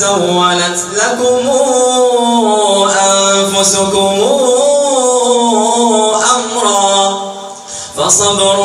سولت لكم أنفسكم أمرا فصبر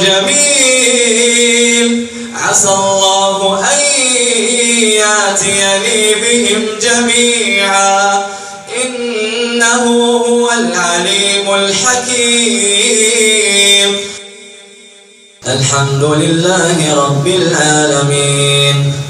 جميل. عسى الله أن ياتيني بهم جميعا. إنه هو العليم الحكيم. الحمد لله رب العالمين.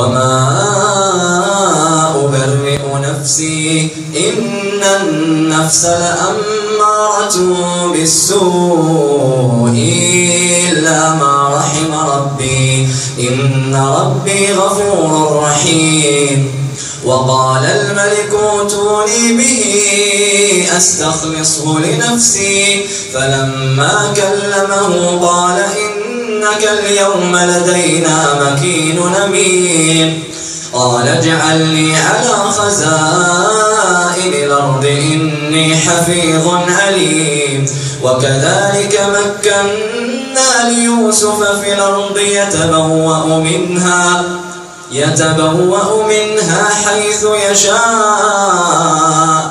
وما أبرئ نفسي إن النفس لأمارة بالسوء إلا ما رحم ربي إن ربي غفور رحيم وقال الملك اوتوني به أستخلصه لنفسي فلما كلمه قال إنك اليوم لدينا مكين أمين. قال اجعلني على خزائن الأرض إني حفيظ عليم. وكذلك مكنا ليوسف في الأرض يتبوأ منها يتبوأ منها حيث يشاء.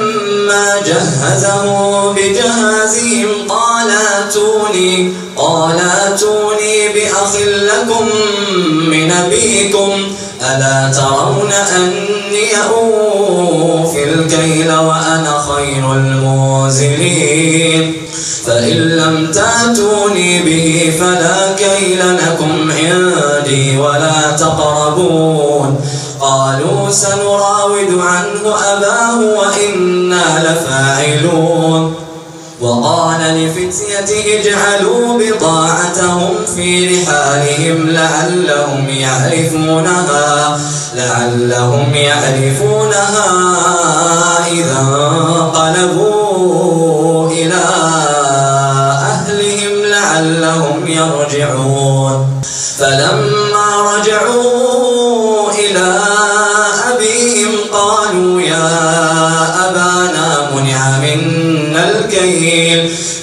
جهزهم بجهازهم قال اتوني قال اتوني بأخ لكم من أبيكم ألا ترون أني أوفي الكيل وأنا خير المنزلين فإن لم تاتوني به فلا كيل لكم عندي ولا تقربون. قالوا سنراود عنه أباه وإنا لفاعلون وقال لفتيته اجعلوا بضاعتهم في رحالهم لعلهم يعرفونها لعلهم يعرفونها إذا انقلبوا إلى أهلهم لعلهم يرجعون. فلما رجعوا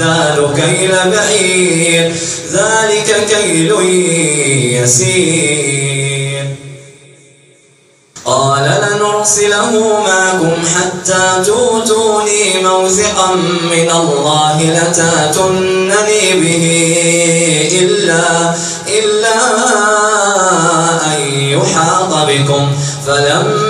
ونزداد كيل بعير. ذلك كيل يسير. قال لنرسله معكم حتى توتوني موثقا من الله لتاتونني به إلا إلا أن يحاط بكم. فلما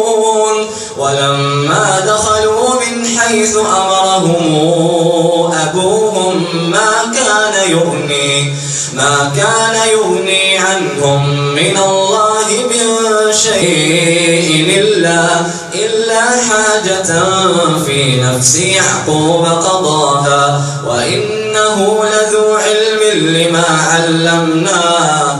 ولما دخلوا من حيث أمرهم أبوهم ما كان يغني ما كان يغني عنهم من الله من شيء إلا, إلا حاجة في نفس يعقوب قضاها وإنه لذو علم لما علمناه.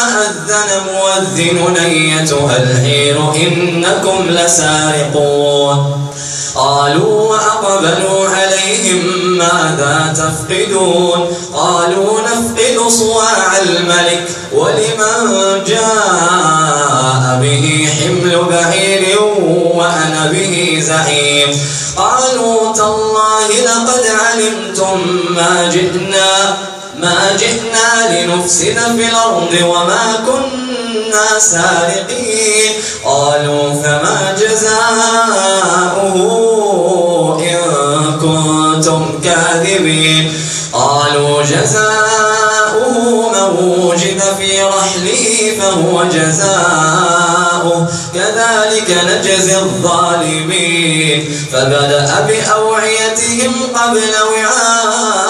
أذن مؤذن أيتها العير إنكم لسارقون. قالوا وأقبلوا عليهم ماذا تفقدون؟ قالوا نفقد صواع الملك ولمن جاء به حمل بعير وأنا به زعيم. قالوا تالله لقد علمتم ما جئنا. ما جئنا لنفسد في الأرض وما كنا سارقين. قالوا فما جزاؤه إن كنتم كاذبين. قالوا جزاؤه من وجد في رحله فهو جزاؤه. كذلك نجزي الظالمين. فبدأ بأوعيتهم قبل وعاء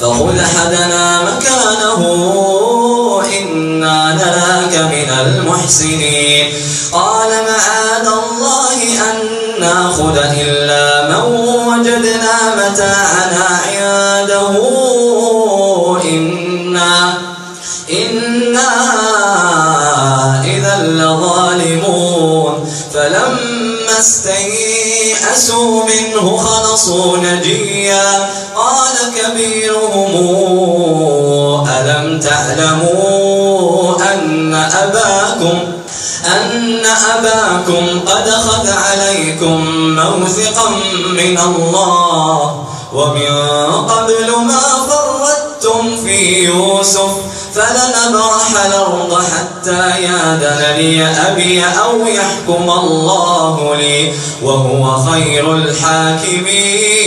فخذ حدنا مكانه إنا نراك من المحسنين قال معاذ الله أن ناخذ إلا من وجدنا متاعنا عنده إنا إنا إذا لظالمون فلما استيئسوا منه خلصوا نجيا كبيرهم ألم تعلموا أن أباكم أن أباكم قد خذ عليكم موثقا من الله ومن قبل ما فرطتم في يوسف فلنبرح الأرض حتى يادن لي أبي أو يحكم الله لي وهو خير الحاكمين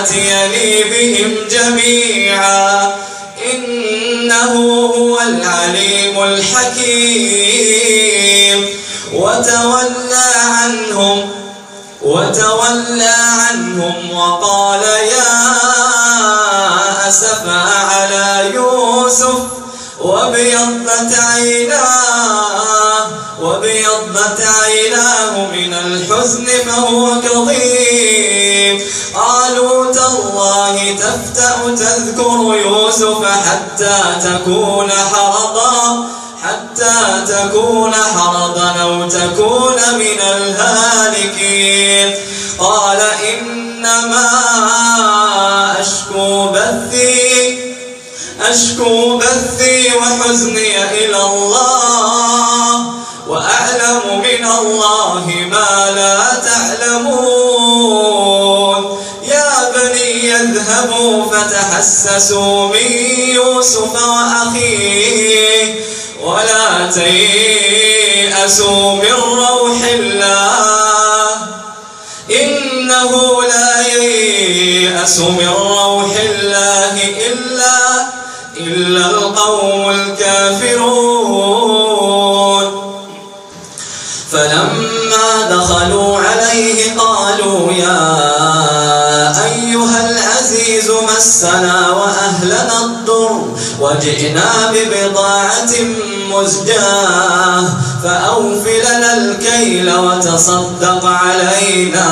ياتيني بهم جميعا. إنه هو العليم الحكيم. وتولى عنهم وتولى عنهم وقال يا أسفا على يوسف. وابيضت عيناه وابيضت عيناه من الحزن فهو كظيم تذكر يوسف حتى تكون حرضا حتى تكون حرضا أو تكون من الهالكين. قال إنما أشكو بثي أشكو بثي وحزني اذهبوا فتحسسوا من يوسف وأخيه ولا تيأسوا من روح الله إنه لا ييأس من روح الله إلا إلا القوم الكافرون فلما دخلوا عليه قالوا يا مسنا وأهلنا الضر وجئنا ببضاعة مزجاة فأوفلنا الكيل وتصدق علينا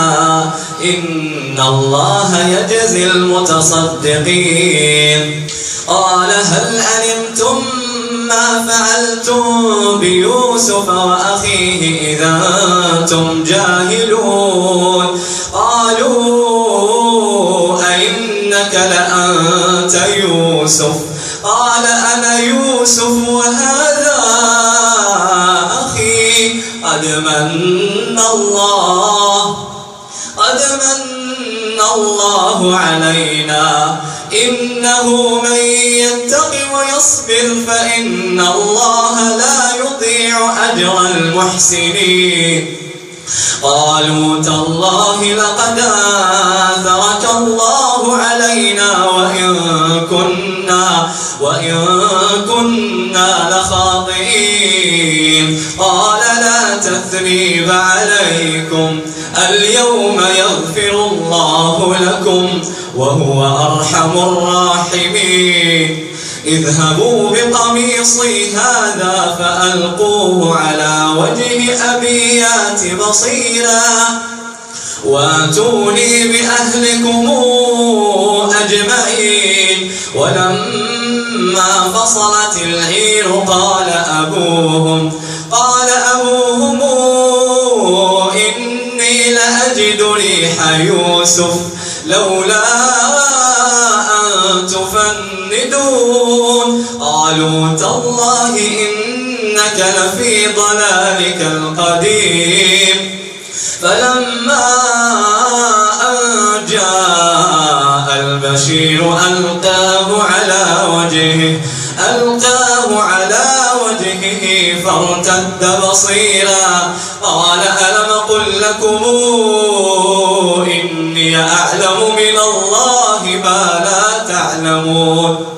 إن الله يجزي المتصدقين. قال هل علمتم ما فعلتم بيوسف وأخيه إذا أنتم جاهلون؟ يوسف؟ قال أنا يوسف وهذا أخي قد من الله قد من الله علينا. إنه من يتق ويصبر فإن الله لا يضيع أجر المحسنين. قالوا تالله لقد آثرك وإن كنا لخاطئين. قال لا تثريب عليكم. اليوم يغفر الله لكم وهو أرحم الراحمين. اذهبوا بقميصي هذا فألقوه على وجه أبيات بصيرا. وآتوني بأهلكم أجمعين. ولما فصلت العير قال أبوهم قال أبوهم إني لأجد ريح يوسف لولا أن تفندون. قالوا تالله إنك لفي ضلالك القديم. فلما أن جاء البشير ألقاه على وجهه ألقاه على وجهه فارتد بصيرا قال ألم قل لكم إني أعلم من الله ما لا تعلمون؟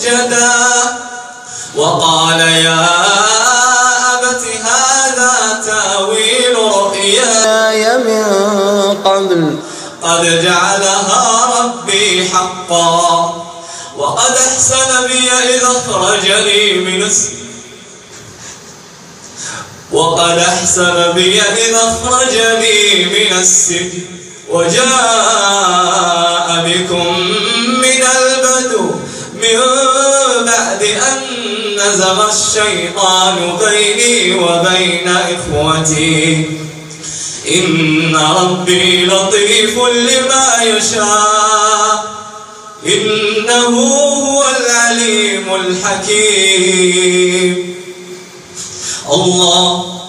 سجدا وقال يا أبت هذا تأويل رؤياي من قبل. قد جعلها ربي حقا وقد أحسن بي إذ أخرجني من وقد أحسن بي إذ أخرجني من السجن وجاء بكم من البدو من بعد أن نزل أزغ الشيطان بيني وبين إخوتي. إن ربي لطيف لما يشاء. إنه هو العليم الحكيم. الله